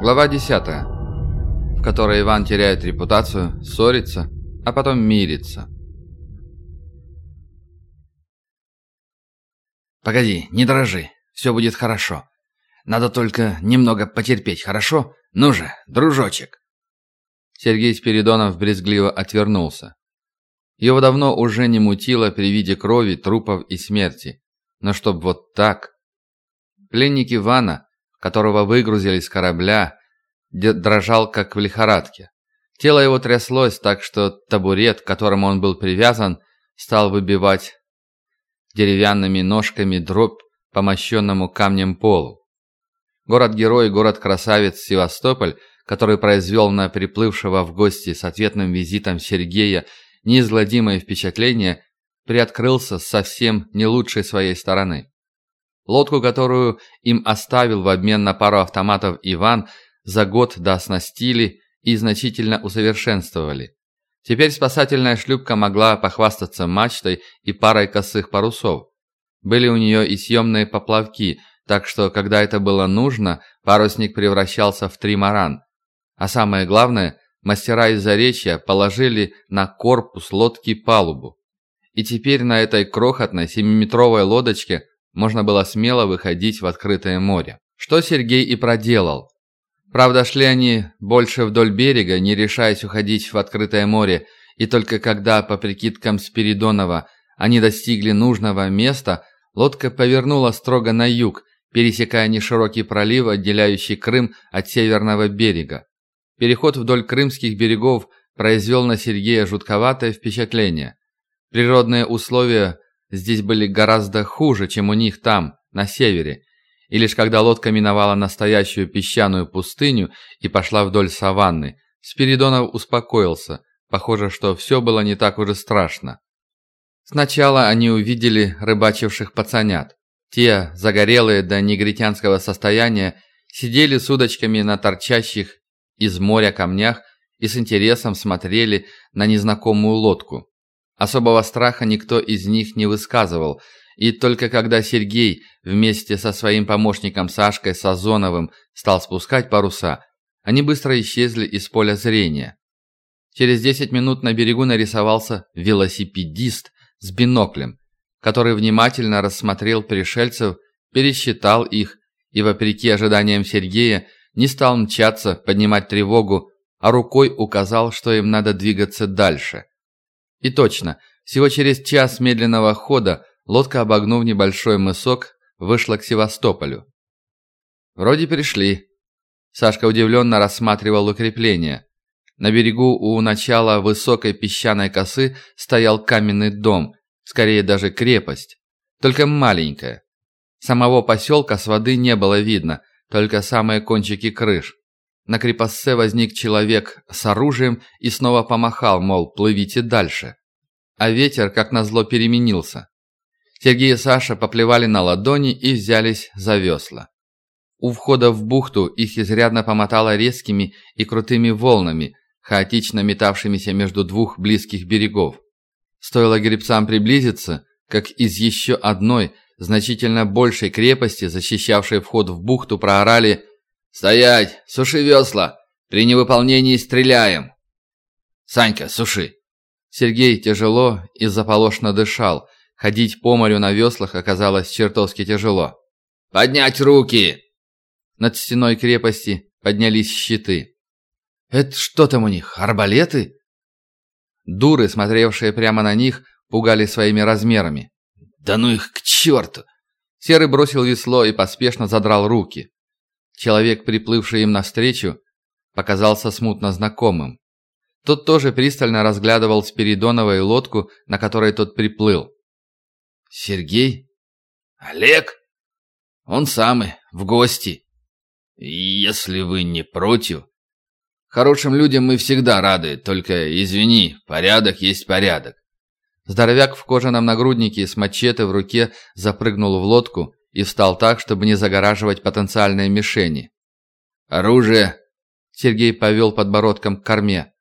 Глава 10, в которой Иван теряет репутацию, ссорится, а потом мирится. «Погоди, не дрожи, все будет хорошо. Надо только немного потерпеть, хорошо? Ну же, дружочек!» Сергей Спиридонов брезгливо отвернулся. Его давно уже не мутило при виде крови, трупов и смерти. Но чтоб вот так... Пленник Ивана, которого выгрузили с корабля, дрожал как в лихорадке. Тело его тряслось так, что табурет, к которому он был привязан, стал выбивать деревянными ножками дробь по мощенному камнем полу. Город-герой, город-красавец Севастополь, который произвел на приплывшего в гости с ответным визитом Сергея неизгладимое впечатление, приоткрылся совсем не лучшей своей стороны. Лодку, которую им оставил в обмен на пару автоматов Иван, за год дооснастили и значительно усовершенствовали. Теперь спасательная шлюпка могла похвастаться мачтой и парой косых парусов. Были у нее и съемные поплавки, так что, когда это было нужно, парусник превращался в тримаран. А самое главное, мастера из Заречья положили на корпус лодки палубу. И теперь на этой крохотной 7-метровой лодочке можно было смело выходить в открытое море. Что Сергей и проделал. Правда, шли они больше вдоль берега, не решаясь уходить в открытое море, и только когда, по прикидкам Спиридонова, они достигли нужного места, лодка повернула строго на юг, пересекая неширокий пролив, отделяющий Крым от северного берега. Переход вдоль крымских берегов произвел на Сергея жутковатое впечатление. Природные условия здесь были гораздо хуже, чем у них там, на севере, и лишь когда лодка миновала настоящую песчаную пустыню и пошла вдоль саванны, Спиридонов успокоился. Похоже, что все было не так уже страшно. Сначала они увидели рыбачивших пацанят. Те, загорелые до негритянского состояния, сидели с удочками на торчащих из моря камнях и с интересом смотрели на незнакомую лодку. Особого страха никто из них не высказывал, и только когда Сергей вместе со своим помощником Сашкой Сазоновым стал спускать паруса, они быстро исчезли из поля зрения. Через 10 минут на берегу нарисовался велосипедист с биноклем, который внимательно рассмотрел пришельцев, пересчитал их и, вопреки ожиданиям Сергея, не стал мчаться, поднимать тревогу, а рукой указал, что им надо двигаться дальше. И точно, всего через час медленного хода Лодка, обогнув небольшой мысок, вышла к Севастополю. Вроде пришли. Сашка удивленно рассматривал укрепление. На берегу у начала высокой песчаной косы стоял каменный дом, скорее даже крепость, только маленькая. Самого поселка с воды не было видно, только самые кончики крыш. На крепостце возник человек с оружием и снова помахал, мол, плывите дальше. А ветер, как назло, переменился. Сергей и Саша поплевали на ладони и взялись за весла. У входа в бухту их изрядно помотало резкими и крутыми волнами, хаотично метавшимися между двух близких берегов. Стоило гребцам приблизиться, как из еще одной, значительно большей крепости, защищавшей вход в бухту, проорали «Стоять! Суши весла! При невыполнении стреляем!» «Санька, суши!» Сергей тяжело и заполошно дышал, Ходить по морю на веслах оказалось чертовски тяжело. «Поднять руки!» Над стеной крепости поднялись щиты. «Это что там у них, арбалеты?» Дуры, смотревшие прямо на них, пугали своими размерами. «Да ну их к черту!» Серый бросил весло и поспешно задрал руки. Человек, приплывший им навстречу, показался смутно знакомым. Тот тоже пристально разглядывал Спиридоновой лодку, на которой тот приплыл. Сергей? Олег? Он самый, в гости. Если вы не против. Хорошим людям мы всегда рады, только извини, порядок есть порядок. Здоровяк в кожаном нагруднике с мачете в руке запрыгнул в лодку и встал так, чтобы не загораживать потенциальные мишени. «Оружие!» Сергей повел подбородком к корме.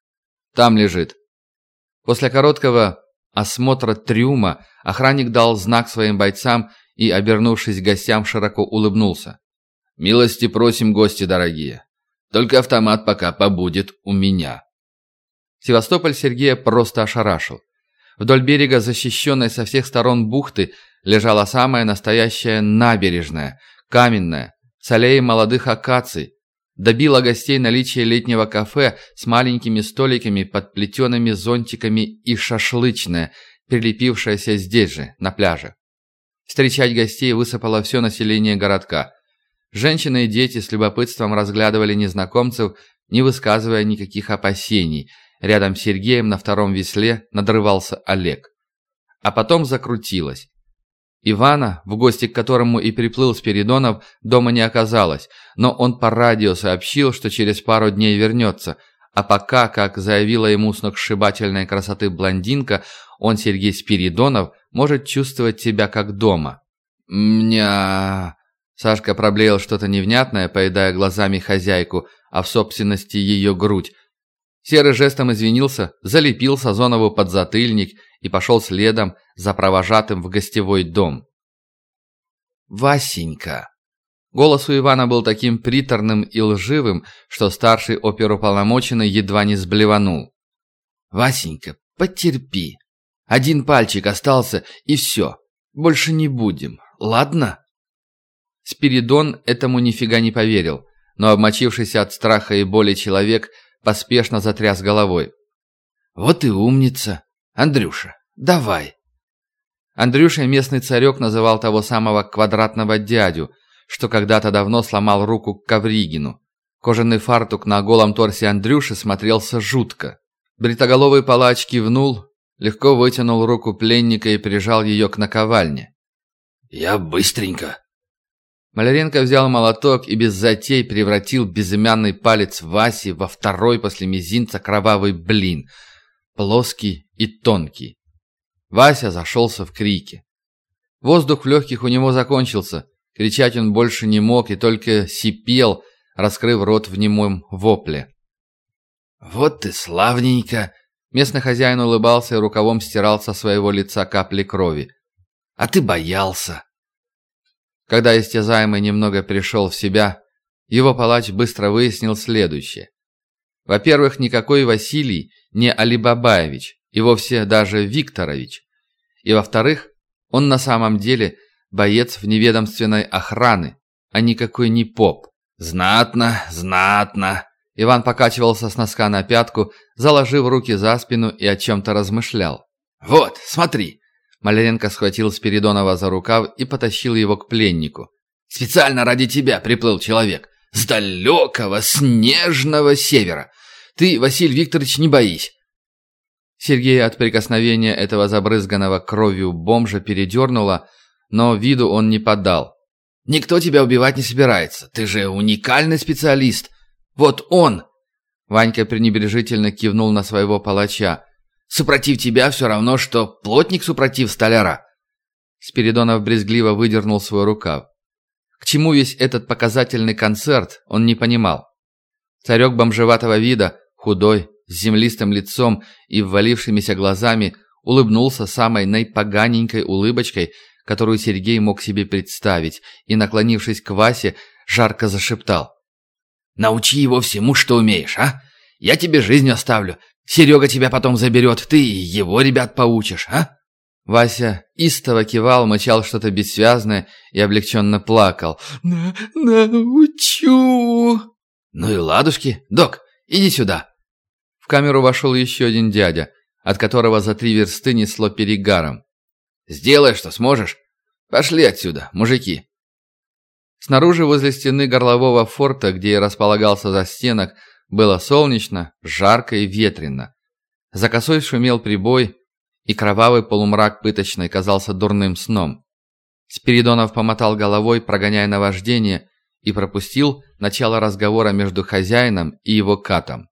«Там лежит». После короткого осмотра трюма охранник дал знак своим бойцам и, обернувшись к гостям, широко улыбнулся. «Милости просим, гости дорогие. Только автомат пока побудет у меня». Севастополь Сергея просто ошарашил. Вдоль берега, защищенной со всех сторон бухты, лежала самая настоящая набережная, каменная, с аллеей молодых акаций. Добила гостей наличие летнего кафе с маленькими столиками под плетеными зонтиками и шашлычное, прилепившееся здесь же, на пляже. Встречать гостей высыпало все население городка. Женщины и дети с любопытством разглядывали незнакомцев, не высказывая никаких опасений. Рядом с Сергеем на втором весле надрывался Олег. А потом закрутилось. Ивана, в гости к которому и приплыл Спиридонов, дома не оказалось, но он по радио сообщил, что через пару дней вернется, а пока, как заявила ему сногсшибательной красоты блондинка, он, Сергей Спиридонов, может чувствовать себя как дома. «Мня...» Сашка проблеял что-то невнятное, поедая глазами хозяйку, а в собственности ее грудь. Серый жестом извинился, залепил Сазонову подзатыльник и пошел следом за провожатым в гостевой дом. «Васенька!» Голос у Ивана был таким приторным и лживым, что старший оперуполномоченный едва не сблеванул. «Васенька, потерпи. Один пальчик остался, и все. Больше не будем, ладно?» Спиридон этому нифига не поверил, но обмочившийся от страха и боли человек поспешно затряс головой. «Вот и умница. Андрюша, давай!» Андрюша местный царек называл того самого квадратного дядю, что когда-то давно сломал руку Ковригину. Кожаный фартук на голом торсе Андрюши смотрелся жутко. Бритоголовый палач кивнул, легко вытянул руку пленника и прижал ее к наковальне. «Я быстренько». Маляренко взял молоток и без затей превратил безымянный палец Васи во второй после мизинца кровавый блин, плоский и тонкий. Вася зашелся в крике. Воздух в легких у него закончился. Кричать он больше не мог и только сипел, раскрыв рот в немом вопле. «Вот ты славненько!» Местный хозяин улыбался и рукавом стирал со своего лица капли крови. «А ты боялся!» Когда истязаемый немного пришел в себя, его палач быстро выяснил следующее. Во-первых, никакой Василий не Алибабаевич, и вовсе даже Викторович. И во-вторых, он на самом деле боец в неведомственной охраны, а никакой не поп. «Знатно, знатно!» Иван покачивался с носка на пятку, заложив руки за спину и о чем-то размышлял. «Вот, смотри!» Маляренко схватил Спиридонова за рукав и потащил его к пленнику. «Специально ради тебя приплыл человек. С далекого, снежного севера. Ты, Василий Викторович, не боись. Сергея от прикосновения этого забрызганного кровью бомжа передернуло, но виду он не подал. «Никто тебя убивать не собирается. Ты же уникальный специалист. Вот он!» Ванька пренебрежительно кивнул на своего палача. «Супротив тебя все равно, что плотник супротив столяра». Спиридонов брезгливо выдернул свой рукав. К чему весь этот показательный концерт, он не понимал. Царек бомжеватого вида, худой, с землистым лицом и ввалившимися глазами, улыбнулся самой наипоганенькой улыбочкой, которую Сергей мог себе представить, и, наклонившись к Васе, жарко зашептал. «Научи его всему, что умеешь, а? Я тебе жизнь оставлю. Серега тебя потом заберет, ты его ребят поучишь, а?» Вася истово кивал, мычал что-то бессвязное и облегченно плакал. «На «Научу!» «Ну и ладушки. Док, иди сюда!» В камеру вошел еще один дядя, от которого за три версты несло перегаром. «Сделай, что сможешь. Пошли отсюда, мужики!» Снаружи, возле стены горлового форта, где и располагался застенок, было солнечно, жарко и ветрено. За косой шумел прибой, и кровавый полумрак пыточной казался дурным сном. Спиридонов помотал головой, прогоняя наваждение, и пропустил начало разговора между хозяином и его катом.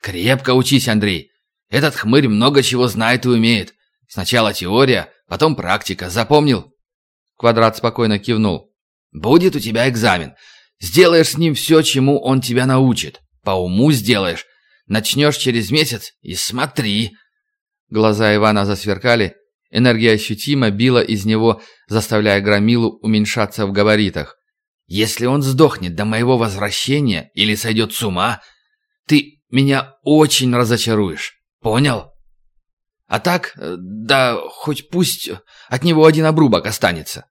«Крепко учись, Андрей. Этот хмырь много чего знает и умеет. Сначала теория, потом практика. Запомнил?» Квадрат спокойно кивнул. «Будет у тебя экзамен. Сделаешь с ним все, чему он тебя научит. По уму сделаешь. Начнешь через месяц и смотри». Глаза Ивана засверкали. Энергия ощутимо била из него, заставляя громилу уменьшаться в габаритах. Если он сдохнет до моего возвращения или сойдет с ума, ты меня очень разочаруешь. Понял? А так, э, да хоть пусть от него один обрубок останется.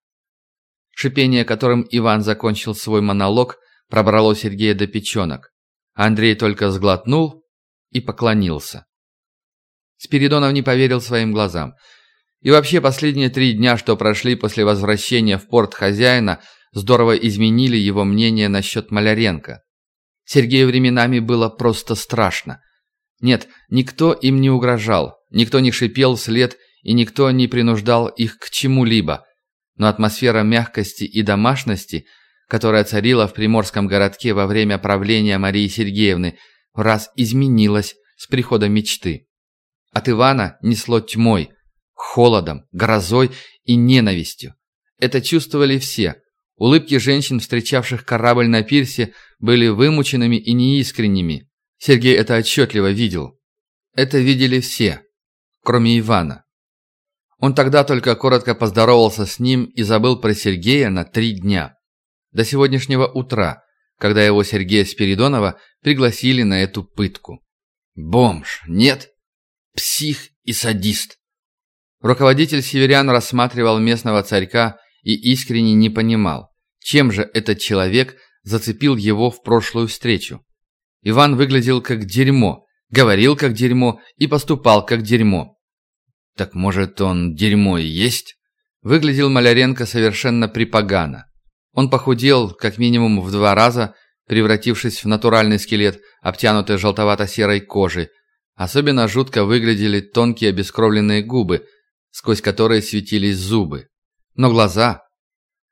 Шипение, которым Иван закончил свой монолог, пробрало Сергея до печенок. Андрей только сглотнул и поклонился. Спиридонов не поверил своим глазам. И вообще последние три дня, что прошли после возвращения в порт хозяина, здорово изменили его мнение насчет Маляренко. Сергею временами было просто страшно. Нет, никто им не угрожал, никто не шипел вслед и никто не принуждал их к чему-либо. Но атмосфера мягкости и домашности, которая царила в приморском городке во время правления Марии Сергеевны, раз изменилась с приходом мечты. От Ивана несло тьмой, холодом, грозой и ненавистью. Это чувствовали все. Улыбки женщин, встречавших корабль на пирсе, были вымученными и неискренними. Сергей это отчетливо видел. Это видели все, кроме Ивана. Он тогда только коротко поздоровался с ним и забыл про Сергея на три дня. До сегодняшнего утра, когда его Сергея Спиридонова пригласили на эту пытку. Бомж, нет? Псих и садист. Руководитель северян рассматривал местного царька и искренне не понимал, чем же этот человек зацепил его в прошлую встречу. Иван выглядел как дерьмо, говорил как дерьмо и поступал как дерьмо. Так может он дерьмо и есть? Выглядел Маляренко совершенно припогано. Он похудел как минимум в два раза, превратившись в натуральный скелет, обтянутый желтовато-серой кожей. Особенно жутко выглядели тонкие обескровленные губы, сквозь которые светились зубы. Но глаза...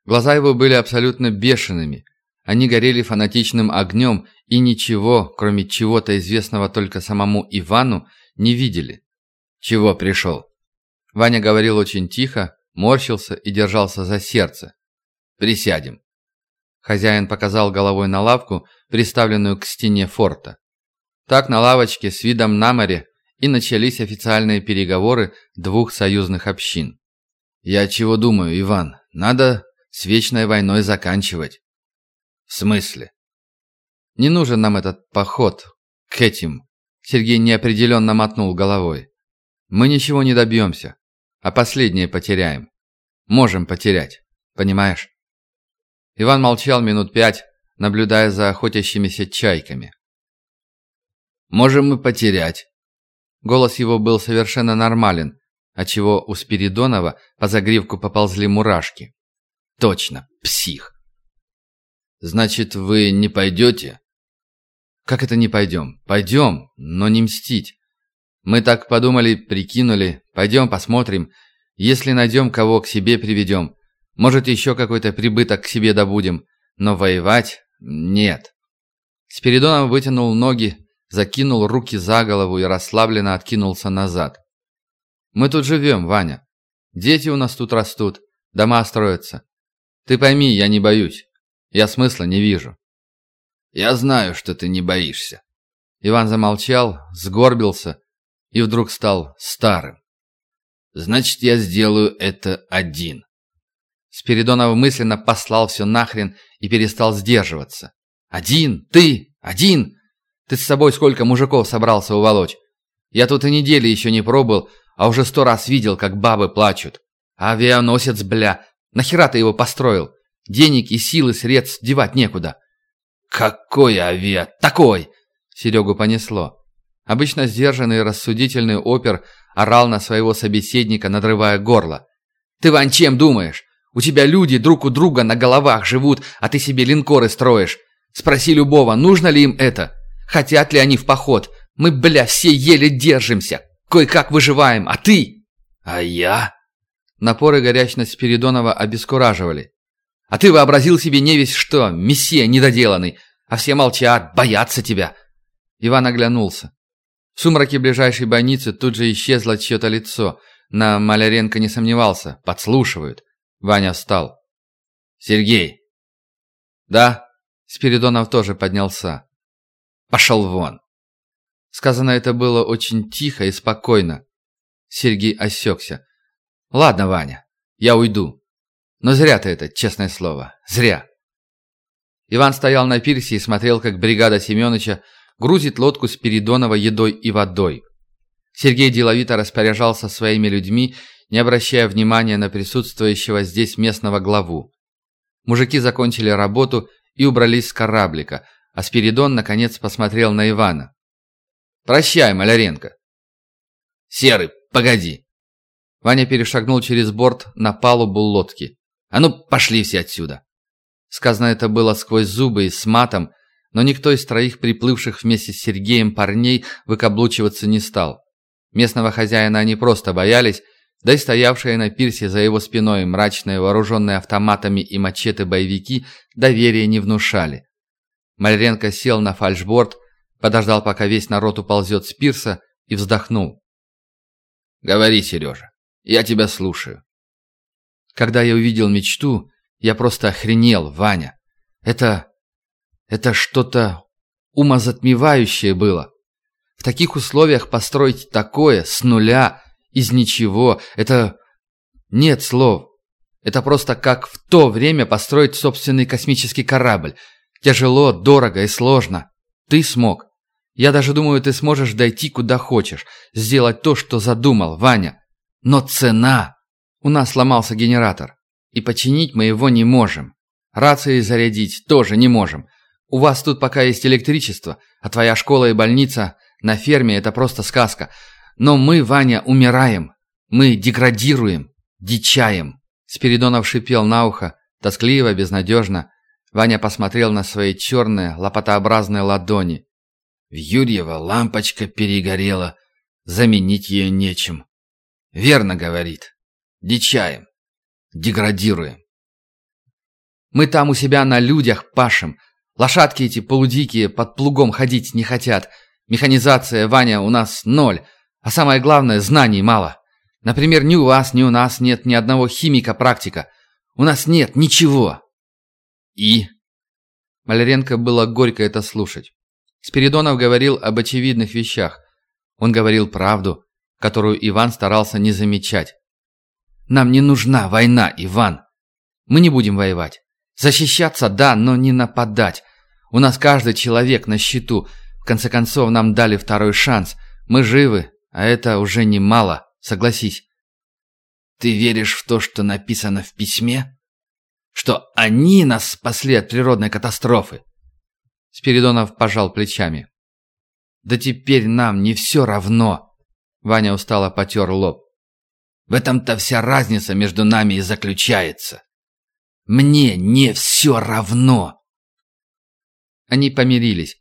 Глаза его были абсолютно бешеными. Они горели фанатичным огнем и ничего, кроме чего-то известного только самому Ивану, не видели. «Чего пришел?» Ваня говорил очень тихо, морщился и держался за сердце. «Присядем». Хозяин показал головой на лавку, приставленную к стене форта. Так на лавочке с видом на море и начались официальные переговоры двух союзных общин. «Я чего думаю, Иван? Надо с вечной войной заканчивать». «В смысле?» «Не нужен нам этот поход к этим». Сергей неопределенно мотнул головой. «Мы ничего не добьемся, а последнее потеряем. Можем потерять, понимаешь?» Иван молчал минут пять, наблюдая за охотящимися чайками. «Можем мы потерять, Голос его был совершенно нормален, отчего у Спиридонова по загривку поползли мурашки. «Точно, псих!» «Значит, вы не пойдете?» «Как это не пойдем? Пойдем, но не мстить. Мы так подумали, прикинули. Пойдем посмотрим. Если найдем, кого к себе приведем. Может, еще какой-то прибыток к себе добудем. Но воевать нет». Спиридонов вытянул ноги, закинул руки за голову и расслабленно откинулся назад. «Мы тут живем, Ваня. Дети у нас тут растут, дома строятся. Ты пойми, я не боюсь. Я смысла не вижу». «Я знаю, что ты не боишься». Иван замолчал, сгорбился и вдруг стал старым. «Значит, я сделаю это один». Спиридонов мысленно послал все нахрен и перестал сдерживаться. «Один? Ты? Один? Ты с собой сколько мужиков собрался уволочь? Я тут и недели еще не пробыл, а уже сто раз видел, как бабы плачут. Авианосец, бля, нахера ты его построил? Денег и силы средств девать некуда. Какой авиа? Такой! Серегу понесло. Обычно сдержанный и рассудительный опер орал на своего собеседника, надрывая горло. «Ты, Вань, чем думаешь? У тебя люди друг у друга на головах живут, а ты себе линкоры строишь. Спроси любого, нужно ли им это? Хотят ли они в поход? Мы, бля, все еле держимся. Кое-как выживаем, а ты? А я? Напоры горячность Спиридонова обескураживали. А ты вообразил себе не весь что, мессия недоделанный, а все молчат, боятся тебя. Иван оглянулся. В сумраке ближайшей больницы тут же исчезло чье-то лицо. На Маляренко не сомневался, подслушивают. Ваня встал. «Сергей!» «Да?» Спиридонов тоже поднялся. Пошел вон!» Сказано это было очень тихо и спокойно. Сергей осекся. «Ладно, Ваня, я уйду. Но зря ты это, честное слово, зря. Иван стоял на пирсе и смотрел, как бригада Семеновича грузит лодку с Передонова едой и водой. Сергей деловито распоряжался своими людьми, не обращая внимания на присутствующего здесь местного главу. Мужики закончили работу и убрались с кораблика, а Спиридон наконец посмотрел на Ивана. «Прощай, Маляренко!» «Серый, погоди!» Ваня перешагнул через борт на палубу лодки. «А ну, пошли все отсюда!» Сказано это было сквозь зубы и с матом, но никто из троих приплывших вместе с Сергеем парней выкаблучиваться не стал. Местного хозяина они просто боялись, да и стоявшие на пирсе за его спиной мрачные вооруженные автоматами и мачете боевики доверия не внушали. Мальренко сел на фальшборд, подождал, пока весь народ уползет с пирса, и вздохнул. «Говори, Сережа, я тебя слушаю». Когда я увидел мечту, я просто охренел, Ваня. Это... это что-то умозатмевающее было. В таких условиях построить такое с нуля, из ничего, это... Нет слов. Это просто как в то время построить собственный космический корабль. Тяжело, дорого и сложно. Ты смог. Я даже думаю, ты сможешь дойти куда хочешь, сделать то, что задумал, Ваня. Но цена... У нас сломался генератор. И починить мы его не можем. Рации зарядить тоже не можем. У вас тут пока есть электричество, а твоя школа и больница на ферме – это просто сказка. Но мы, Ваня, умираем. Мы деградируем, дичаем. Спиридонов шипел на ухо, тоскливо, безнадежно. Ваня посмотрел на свои черные, лопатообразные ладони. В Юрьева лампочка перегорела, заменить ее нечем. Верно говорит. Дичаем деградируем. Мы там у себя на людях пашем. Лошадки эти полудикие под плугом ходить не хотят. Механизация, Ваня, у нас ноль. А самое главное, знаний мало. Например, ни у вас, ни у нас нет ни одного химика-практика. У нас нет ничего. И? Маляренко было горько это слушать. Спиридонов говорил об очевидных вещах. Он говорил правду, которую Иван старался не замечать. Нам не нужна война, Иван. Мы не будем воевать. Защищаться – да, но не нападать. У нас каждый человек на счету. В конце концов, нам дали второй шанс. Мы живы, а это уже немало, согласись. Ты веришь в то, что написано в письме? Что они нас спасли от природной катастрофы? Спиридонов пожал плечами. Да теперь нам не все равно. Ваня устало потер лоб. В этом-то вся разница между нами и заключается. Мне не все равно. Они помирились.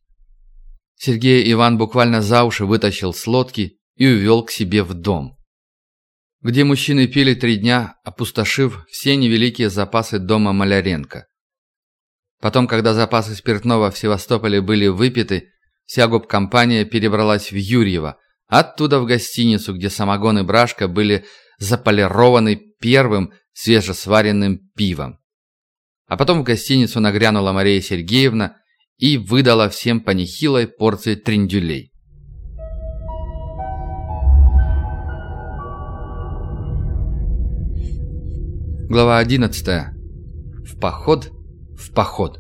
Сергей Иван буквально за уши вытащил с лодки и увел к себе в дом. Где мужчины пили три дня, опустошив все невеликие запасы дома Маляренко. Потом, когда запасы спиртного в Севастополе были выпиты, вся гоп-компания перебралась в Юрьево, оттуда в гостиницу, где самогон и брашка были заполированный первым свежесваренным пивом. А потом в гостиницу нагрянула Мария Сергеевна и выдала всем по нехилой порции трендюлей. Глава 11. В поход, в поход.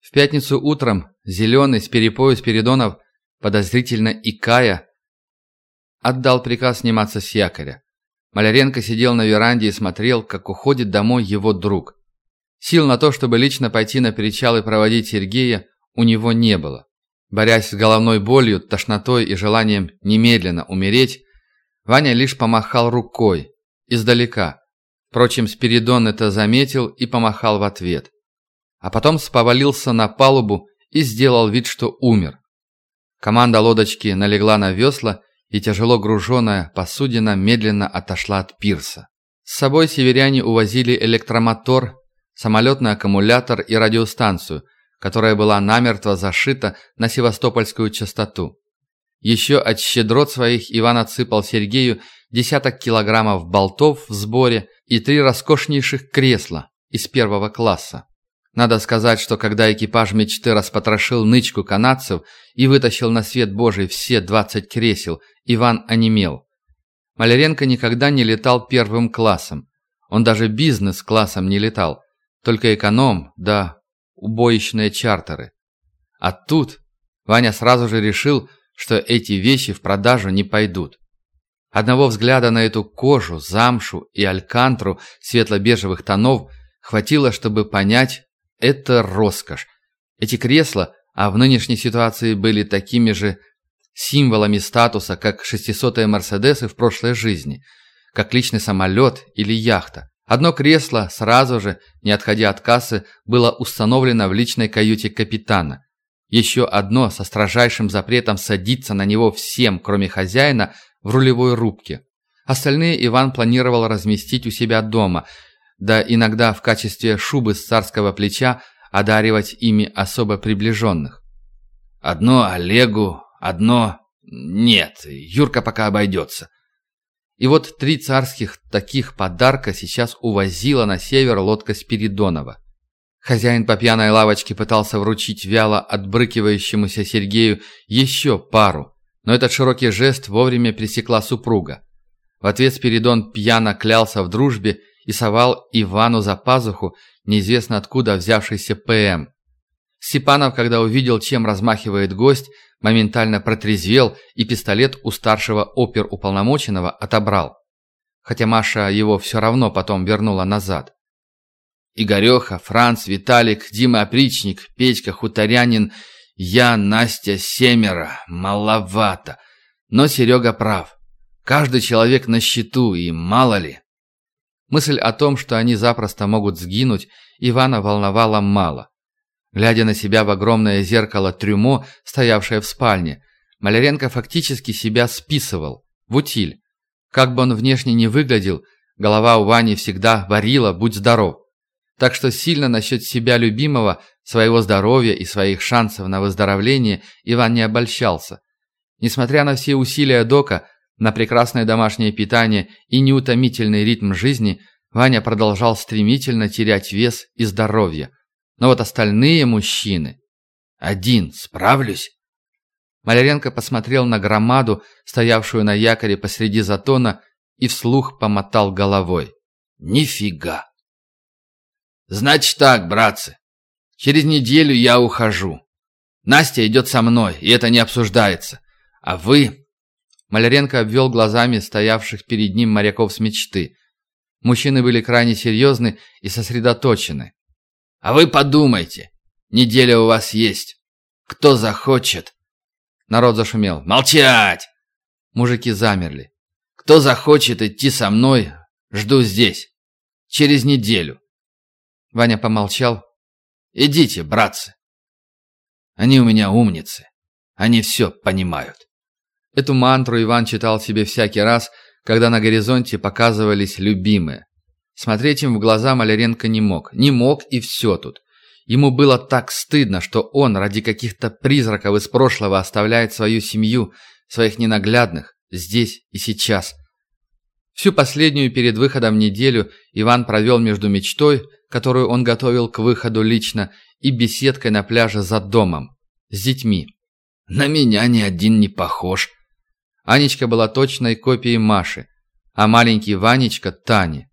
В пятницу утром Зеленый с перепою Спиридонов, подозрительно икая, отдал приказ сниматься с якоря. Маляренко сидел на веранде и смотрел, как уходит домой его друг. Сил на то, чтобы лично пойти на причал и проводить Сергея, у него не было. Борясь с головной болью, тошнотой и желанием немедленно умереть, Ваня лишь помахал рукой, издалека. Впрочем, Спиридон это заметил и помахал в ответ. А потом сповалился на палубу и сделал вид, что умер. Команда лодочки налегла на весла и тяжело груженная посудина медленно отошла от пирса. С собой северяне увозили электромотор, самолетный аккумулятор и радиостанцию, которая была намертво зашита на севастопольскую частоту. Еще от щедрот своих Иван отсыпал Сергею десяток килограммов болтов в сборе и три роскошнейших кресла из первого класса. Надо сказать, что когда экипаж мечты распотрошил нычку канадцев и вытащил на свет Божий все 20 кресел, Иван онемел. Маляренко никогда не летал первым классом. Он даже бизнес-классом не летал. только эконом, да убоечные чартеры. А тут Ваня сразу же решил, что эти вещи в продажу не пойдут. Одного взгляда на эту кожу, замшу и алькантру светло-бежевых тонов хватило, чтобы понять, это роскошь. Эти кресла, а в нынешней ситуации были такими же символами статуса, как 600-е Мерседесы в прошлой жизни, как личный самолет или яхта. Одно кресло сразу же, не отходя от кассы, было установлено в личной каюте капитана. Еще одно со строжайшим запретом садиться на него всем, кроме хозяина, в рулевой рубке. Остальные Иван планировал разместить у себя дома, да иногда в качестве шубы с царского плеча одаривать ими особо приближенных. Одно Олегу, одно... Нет, Юрка пока обойдется. И вот три царских таких подарка сейчас увозила на север лодка Спиридонова. Хозяин по пьяной лавочке пытался вручить вяло отбрыкивающемуся Сергею еще пару, но этот широкий жест вовремя пресекла супруга. В ответ Спиридон пьяно клялся в дружбе и совал Ивану за пазуху неизвестно откуда взявшийся ПМ. Степанов, когда увидел, чем размахивает гость, моментально протрезвел и пистолет у старшего оперуполномоченного отобрал. Хотя Маша его все равно потом вернула назад. Игореха, Франц, Виталик, Дима Опричник, Петька Хуторянин, я, Настя, семеро. Маловато. Но Серега прав. Каждый человек на счету, и мало ли. Мысль о том, что они запросто могут сгинуть, Ивана волновала мало. Глядя на себя в огромное зеркало трюмо, стоявшее в спальне, Маляренко фактически себя списывал, в утиль. Как бы он внешне не выглядел, голова у Вани всегда варила «будь здоров». Так что сильно насчет себя любимого, своего здоровья и своих шансов на выздоровление Иван не обольщался. Несмотря на все усилия Дока, на прекрасное домашнее питание и неутомительный ритм жизни, Ваня продолжал стремительно терять вес и здоровье. Но вот остальные мужчины... Один, справлюсь? Маляренко посмотрел на громаду, стоявшую на якоре посреди затона, и вслух помотал головой. Нифига! Значит так, братцы. Через неделю я ухожу. Настя идет со мной, и это не обсуждается. А вы... Маляренко обвел глазами стоявших перед ним моряков с мечты. Мужчины были крайне серьезны и сосредоточены. А вы подумайте. Неделя у вас есть. Кто захочет? Народ зашумел. Молчать! Мужики замерли. Кто захочет идти со мной, жду здесь. Через неделю. Ваня помолчал. «Идите, братцы. Они у меня умницы. Они все понимают». Эту мантру Иван читал себе всякий раз, когда на горизонте показывались любимые. Смотреть им в глаза Маляренко не мог. Не мог и все тут. Ему было так стыдно, что он ради каких-то призраков из прошлого оставляет свою семью, своих ненаглядных, здесь и сейчас. Всю последнюю перед выходом неделю Иван провел между мечтой, которую он готовил к выходу лично, и беседкой на пляже за домом, с детьми. На меня ни один не похож. Анечка была точной копией Маши, а маленький Ванечка – Тани.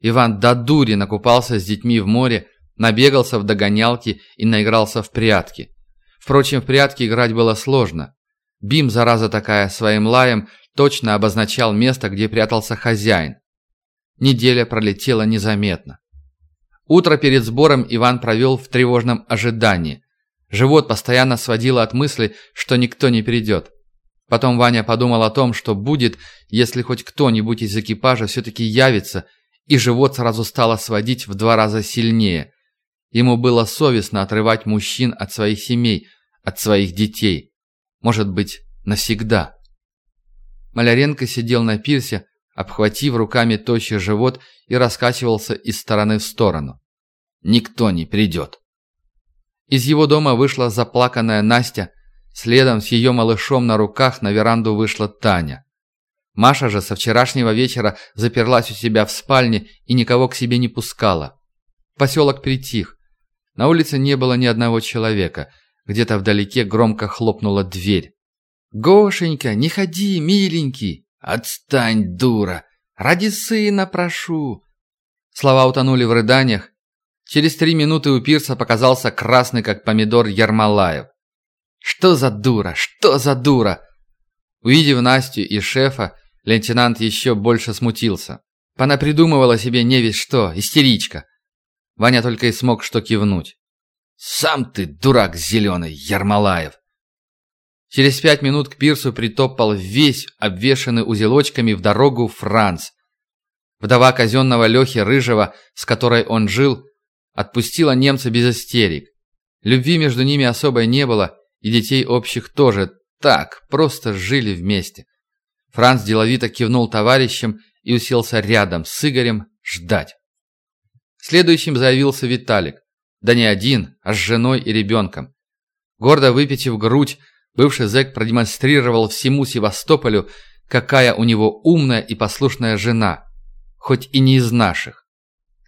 Иван до дури накупался с детьми в море, набегался в догонялки и наигрался в прятки. Впрочем, в прятки играть было сложно. Бим, зараза такая, своим лаем точно обозначал место, где прятался хозяин. Неделя пролетела незаметно. Утро перед сбором Иван провел в тревожном ожидании. Живот постоянно сводило от мысли, что никто не придет. Потом Ваня подумал о том, что будет, если хоть кто-нибудь из экипажа все-таки явится, и живот сразу стало сводить в два раза сильнее. Ему было совестно отрывать мужчин от своих семей, от своих детей. Может быть, навсегда. Маляренко сидел на пирсе, обхватив руками тощий живот и раскачивался из стороны в сторону. Никто не придет. Из его дома вышла заплаканная Настя, следом с ее малышом на руках на веранду вышла Таня. Маша же со вчерашнего вечера заперлась у себя в спальне и никого к себе не пускала. Поселок притих. На улице не было ни одного человека. Где-то вдалеке громко хлопнула дверь. «Гошенька, не ходи, миленький!» «Отстань, дура! Ради сына прошу!» Слова утонули в рыданиях. Через три минуты у пирса показался красный, как помидор, Ермолаев. «Что за дура? Что за дура?» Увидев Настю и шефа, лейтенант еще больше смутился. Она придумывала себе не весь что, истеричка. Ваня только и смог что кивнуть. «Сам ты, дурак зеленый, Ермолаев!» Через пять минут к пирсу притопал весь обвешанный узелочками в дорогу Франц. Вдова казенного Лехи Рыжего, с которой он жил, отпустила немца без истерик. Любви между ними особой не было, и детей общих тоже так, просто жили вместе. Франц деловито кивнул товарищам и уселся рядом с Игорем ждать. Следующим заявился Виталик. Да не один, а с женой и ребенком. Гордо выпитив грудь, бывший зэк продемонстрировал всему Севастополю, какая у него умная и послушная жена, хоть и не из наших.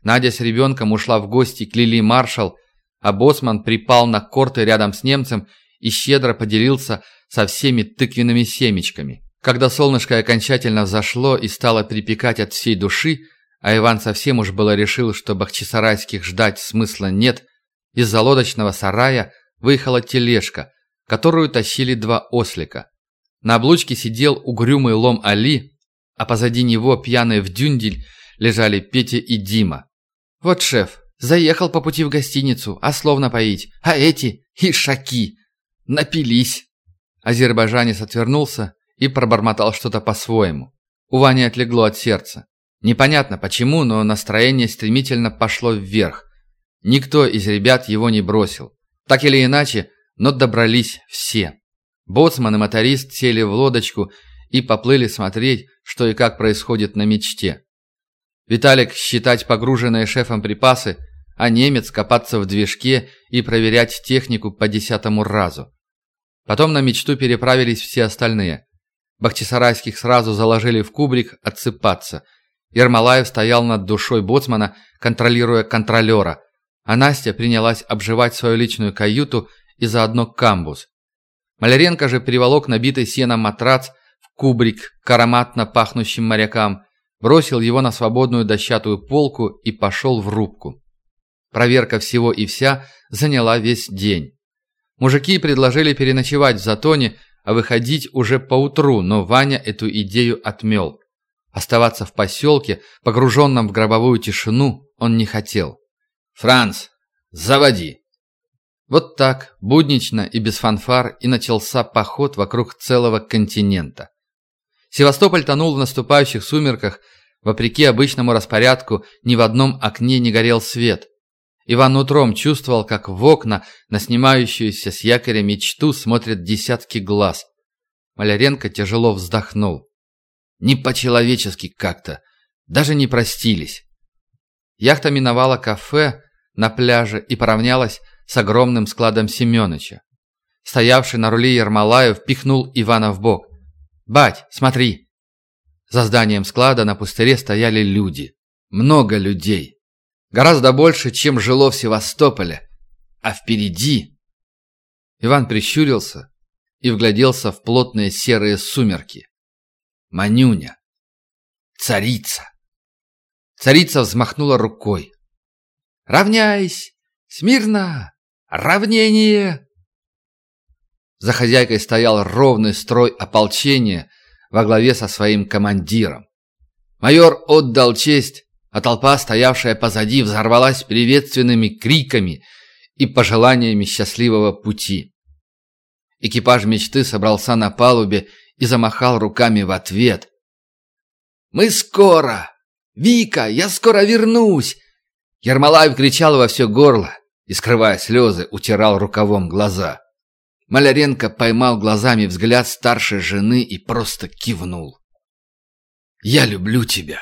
Надя с ребенком ушла в гости к Лили Маршал, а Боцман припал на корты рядом с немцем и щедро поделился со всеми тыквенными семечками. Когда солнышко окончательно взошло и стало припекать от всей души, а Иван совсем уж было решил, что бахчисарайских ждать смысла нет, из-за лодочного сарая выехала тележка, которую тащили два ослика. На облучке сидел угрюмый лом Али, а позади него пьяный в дюндель лежали Петя и Дима. «Вот шеф, заехал по пути в гостиницу, а словно поить, а эти – ишаки, напились». Азербайджанец отвернулся и пробормотал что-то по-своему. У Вани отлегло от сердца. Непонятно почему, но настроение стремительно пошло вверх. Никто из ребят его не бросил. Так или иначе, но добрались все. Боцман и моторист сели в лодочку и поплыли смотреть, что и как происходит на мечте. Виталик считать погруженные шефом припасы, а немец копаться в движке и проверять технику по десятому разу. Потом на мечту переправились все остальные. Бахчисарайских сразу заложили в кубрик отсыпаться. Ермолаев стоял над душой боцмана, контролируя контролера, а Настя принялась обживать свою личную каюту и заодно камбуз. Маляренко же приволок набитый сеном матрац в кубрик к ароматно пахнущим морякам, бросил его на свободную дощатую полку и пошел в рубку. Проверка всего и вся заняла весь день. Мужики предложили переночевать в затоне, а выходить уже поутру, но Ваня эту идею отмел. Оставаться в поселке, погруженном в гробовую тишину, он не хотел. «Франц, заводи!» Вот так, буднично и без фанфар, и начался поход вокруг целого континента. Севастополь тонул в наступающих сумерках, вопреки обычному распорядку ни в одном окне не горел свет. Иван утром чувствовал, как в окна на снимающуюся с якоря мечту смотрят десятки глаз. Маляренко тяжело вздохнул. Не по-человечески как-то. Даже не простились. Яхта миновала кафе на пляже и поравнялась с огромным складом Семёныча. Стоявший на руле Ермолаев пихнул Ивана в бок. «Бать, смотри!» За зданием склада на пустыре стояли люди. Много людей. Гораздо больше, чем жило в Севастополе. А впереди... Иван прищурился и вгляделся в плотные серые сумерки. Манюня. Царица. Царица взмахнула рукой. «Равняйсь! Смирно! Равнение!» За хозяйкой стоял ровный строй ополчения во главе со своим командиром. Майор отдал честь а толпа, стоявшая позади, взорвалась приветственными криками и пожеланиями счастливого пути. Экипаж мечты собрался на палубе и замахал руками в ответ. «Мы скоро! Вика, я скоро вернусь!» Ермолаев кричал во все горло и, скрывая слезы, утирал рукавом глаза. Маляренко поймал глазами взгляд старшей жены и просто кивнул. «Я люблю тебя!»